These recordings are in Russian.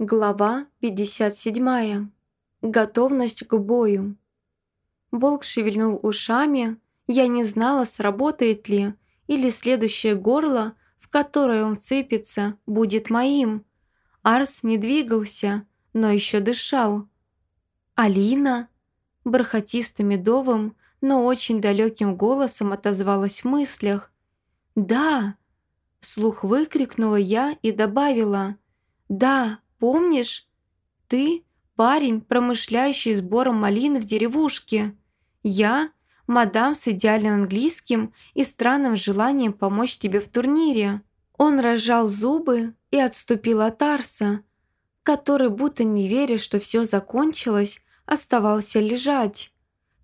Глава 57. Готовность к бою. Волк шевельнул ушами. Я не знала, сработает ли, или следующее горло, в которое он вцепится, будет моим. Арс не двигался, но еще дышал. «Алина?» Бархатисто-медовым, но очень далеким голосом отозвалась в мыслях. «Да!» Вслух выкрикнула я и добавила. «Да, Помнишь? Ты – парень, промышляющий сбором малины в деревушке. Я – мадам с идеальным английским и странным желанием помочь тебе в турнире». Он разжал зубы и отступил от Арса, который, будто не веря, что все закончилось, оставался лежать.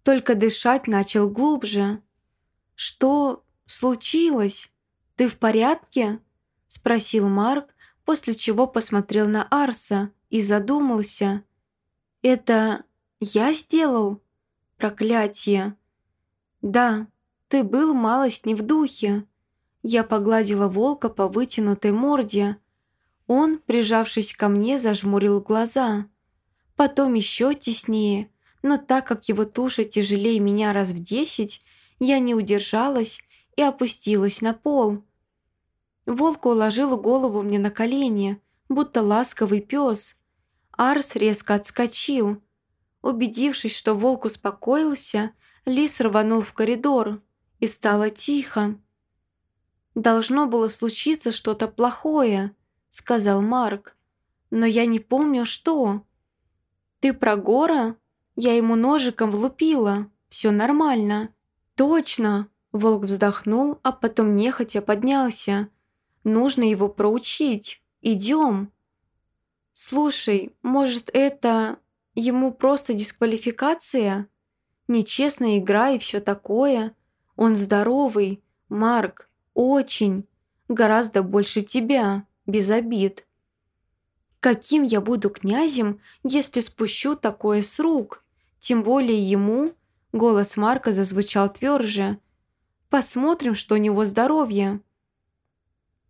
Только дышать начал глубже. «Что случилось? Ты в порядке?» – спросил Марк, после чего посмотрел на Арса и задумался. «Это я сделал? Проклятие!» «Да, ты был малость не в духе». Я погладила волка по вытянутой морде. Он, прижавшись ко мне, зажмурил глаза. Потом еще теснее, но так как его туша тяжелее меня раз в десять, я не удержалась и опустилась на пол. Волк уложил голову мне на колени, будто ласковый пес. Арс резко отскочил. Убедившись, что волк успокоился, лис рванул в коридор, и стало тихо. «Должно было случиться что-то плохое», — сказал Марк. «Но я не помню, что». «Ты про Гора? Я ему ножиком влупила. Все нормально». «Точно!» — волк вздохнул, а потом нехотя поднялся. Нужно его проучить. Идем. Слушай, может это... Ему просто дисквалификация? Нечестная игра и все такое. Он здоровый, Марк, очень. Гораздо больше тебя, без обид. Каким я буду князем, если спущу такое с рук? Тем более ему... Голос Марка зазвучал тверже. Посмотрим, что у него здоровье.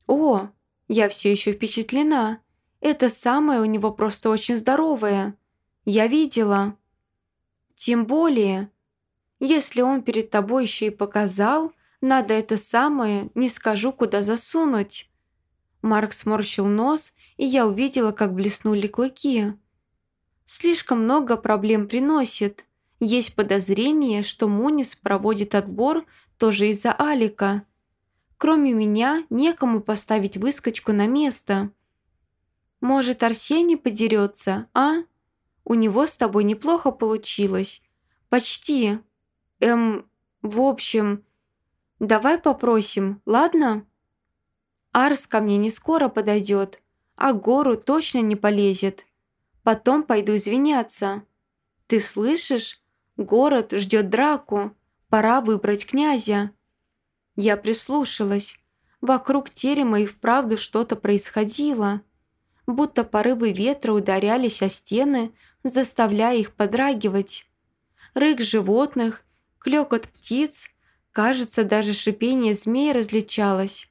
«О, я все еще впечатлена. Это самое у него просто очень здоровое. Я видела». «Тем более, если он перед тобой еще и показал, надо это самое, не скажу, куда засунуть». Марк сморщил нос, и я увидела, как блеснули клыки. «Слишком много проблем приносит. Есть подозрение, что Мунис проводит отбор тоже из-за Алика. Кроме меня некому поставить выскочку на место. Может, Арсений подерется, а? У него с тобой неплохо получилось. Почти. Эм, в общем, давай попросим, ладно? Арс ко мне не скоро подойдет, а гору точно не полезет. Потом пойду извиняться. Ты слышишь? Город ждет драку. Пора выбрать князя. Я прислушалась. Вокруг терема и вправду что-то происходило. Будто порывы ветра ударялись о стены, заставляя их подрагивать. Рык животных, клёкот птиц, кажется, даже шипение змей различалось.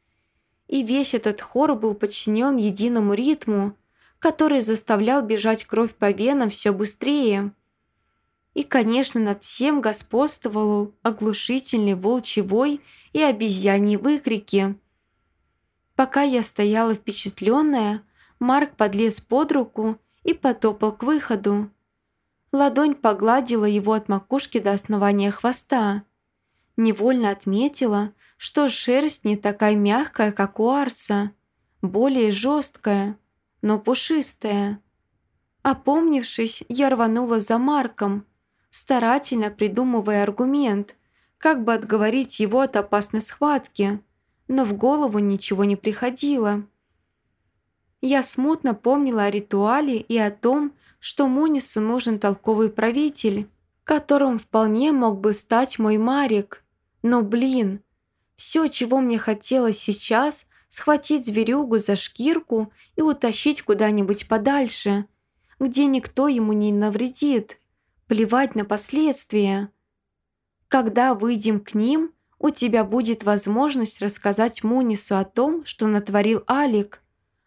И весь этот хор был подчинен единому ритму, который заставлял бежать кровь по венам все быстрее. И, конечно, над всем господствовал оглушительный волчий вой и обезьяньи выкрики. Пока я стояла впечатленная, Марк подлез под руку и потопал к выходу. Ладонь погладила его от макушки до основания хвоста. Невольно отметила, что шерсть не такая мягкая, как у Арса, более жесткая, но пушистая. Опомнившись, я рванула за Марком, старательно придумывая аргумент, как бы отговорить его от опасной схватки, но в голову ничего не приходило. Я смутно помнила о ритуале и о том, что Мунису нужен толковый правитель, которым вполне мог бы стать мой Марик. Но, блин, все, чего мне хотелось сейчас, схватить зверюгу за шкирку и утащить куда-нибудь подальше, где никто ему не навредит плевать на последствия. Когда выйдем к ним, у тебя будет возможность рассказать Мунису о том, что натворил Алик.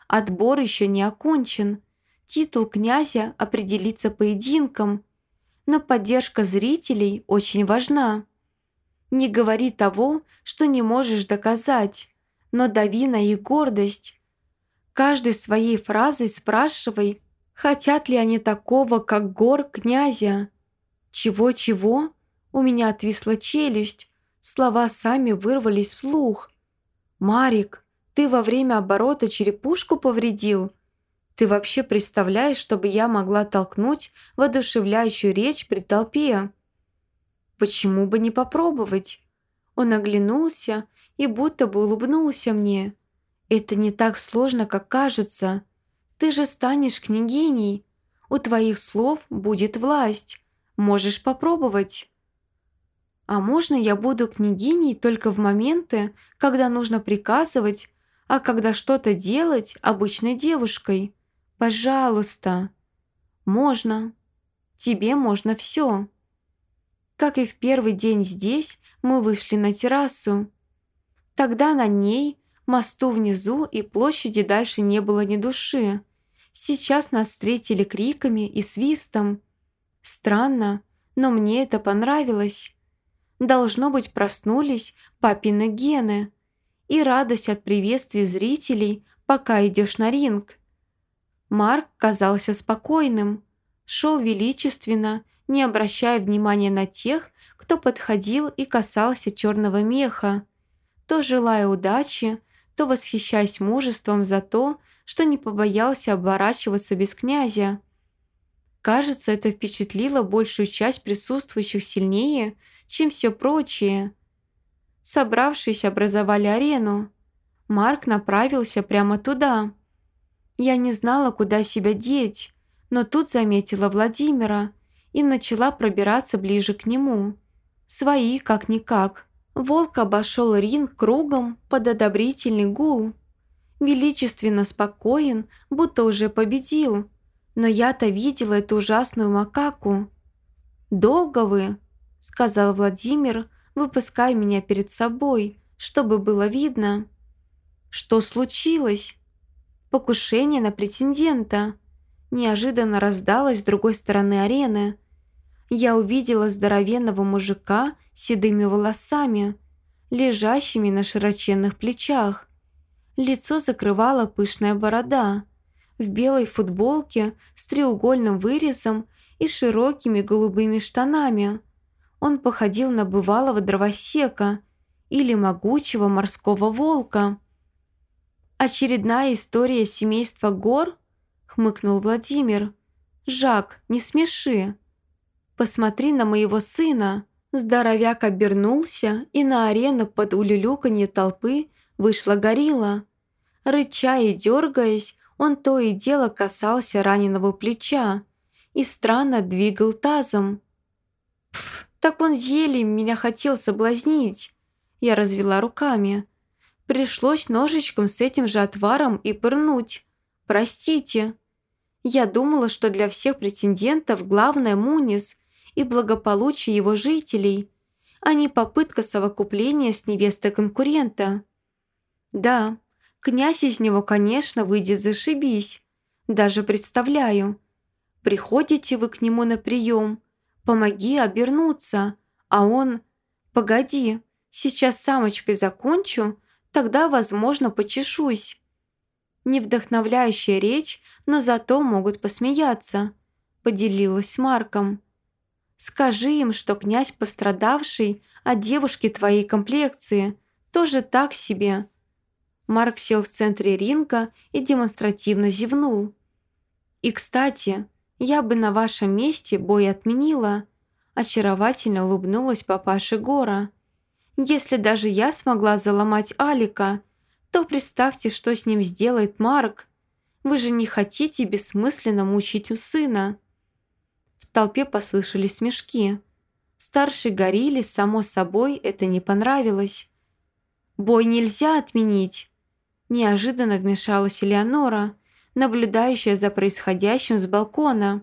Отбор еще не окончен. титул князя определится поединком, но поддержка зрителей очень важна. Не говори того, что не можешь доказать, но дави на их гордость. Каждой своей фразой спрашивай, хотят ли они такого, как гор князя. Чего-чего? У меня отвисла челюсть, слова сами вырвались вслух. «Марик, ты во время оборота черепушку повредил?» Ты вообще представляешь, чтобы я могла толкнуть воодушевляющую речь при толпе? Почему бы не попробовать? Он оглянулся и будто бы улыбнулся мне. Это не так сложно, как кажется. Ты же станешь княгиней. У твоих слов будет власть. Можешь попробовать. А можно я буду княгиней только в моменты, когда нужно приказывать, а когда что-то делать обычной девушкой? Пожалуйста. Можно. Тебе можно все. Как и в первый день здесь, мы вышли на террасу. Тогда на ней, мосту внизу и площади дальше не было ни души. Сейчас нас встретили криками и свистом. Странно, но мне это понравилось. Должно быть, проснулись папины гены. И радость от приветствия зрителей, пока идешь на ринг. Марк казался спокойным, шел величественно, не обращая внимания на тех, кто подходил и касался черного меха, то желая удачи, то восхищаясь мужеством за то, что не побоялся оборачиваться без князя. Кажется, это впечатлило большую часть присутствующих сильнее, чем все прочее. Собравшись, образовали арену. Марк направился прямо туда – я не знала, куда себя деть, но тут заметила Владимира и начала пробираться ближе к нему. Свои, как-никак. Волк обошел ринг кругом под одобрительный гул. Величественно спокоен, будто уже победил. Но я-то видела эту ужасную макаку. «Долго вы?» – сказал Владимир, выпуская меня перед собой, чтобы было видно. «Что случилось?» покушение на претендента. Неожиданно раздалось с другой стороны арены. Я увидела здоровенного мужика с седыми волосами, лежащими на широченных плечах. Лицо закрывала пышная борода. В белой футболке с треугольным вырезом и широкими голубыми штанами. Он походил на бывалого дровосека или могучего морского волка. «Очередная история семейства Гор?» – хмыкнул Владимир. «Жак, не смеши. Посмотри на моего сына». Здоровяк обернулся, и на арену под улюлюканье толпы вышла горилла. Рыча и дергаясь, он то и дело касался раненого плеча и странно двигал тазом. «Пф, так он зельем меня хотел соблазнить!» Я развела руками. Пришлось ножичком с этим же отваром и пырнуть. Простите. Я думала, что для всех претендентов главное Мунис и благополучие его жителей, а не попытка совокупления с невестой конкурента. Да, князь из него, конечно, выйдет зашибись. Даже представляю. Приходите вы к нему на прием, помоги обернуться, а он... Погоди, сейчас самочкой закончу, Тогда, возможно, почешусь. Не вдохновляющая речь, но зато могут посмеяться», – поделилась с Марком. «Скажи им, что князь пострадавший от девушки твоей комплекции, тоже так себе». Марк сел в центре ринга и демонстративно зевнул. «И, кстати, я бы на вашем месте бой отменила», очаровательно улыбнулась папаша Гора. Если даже я смогла заломать Алика, то представьте, что с ним сделает Марк. Вы же не хотите бессмысленно мучить у сына». В толпе послышались смешки. Старшей горили, само собой, это не понравилось. «Бой нельзя отменить!» Неожиданно вмешалась Элеонора, наблюдающая за происходящим с балкона.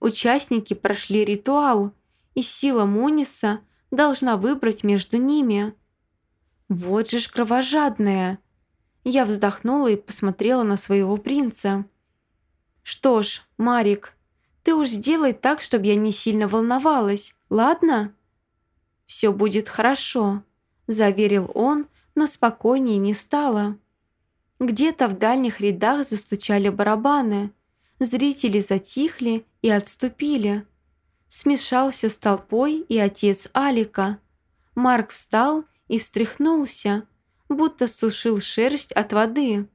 Участники прошли ритуал, и сила Муниса – должна выбрать между ними. Вот же ж кровожадная. Я вздохнула и посмотрела на своего принца. «Что ж, Марик, ты уж сделай так, чтобы я не сильно волновалась, ладно?» «Все будет хорошо», – заверил он, но спокойнее не стало. Где-то в дальних рядах застучали барабаны. Зрители затихли и отступили. Смешался с толпой и отец Алика. Марк встал и встряхнулся, будто сушил шерсть от воды.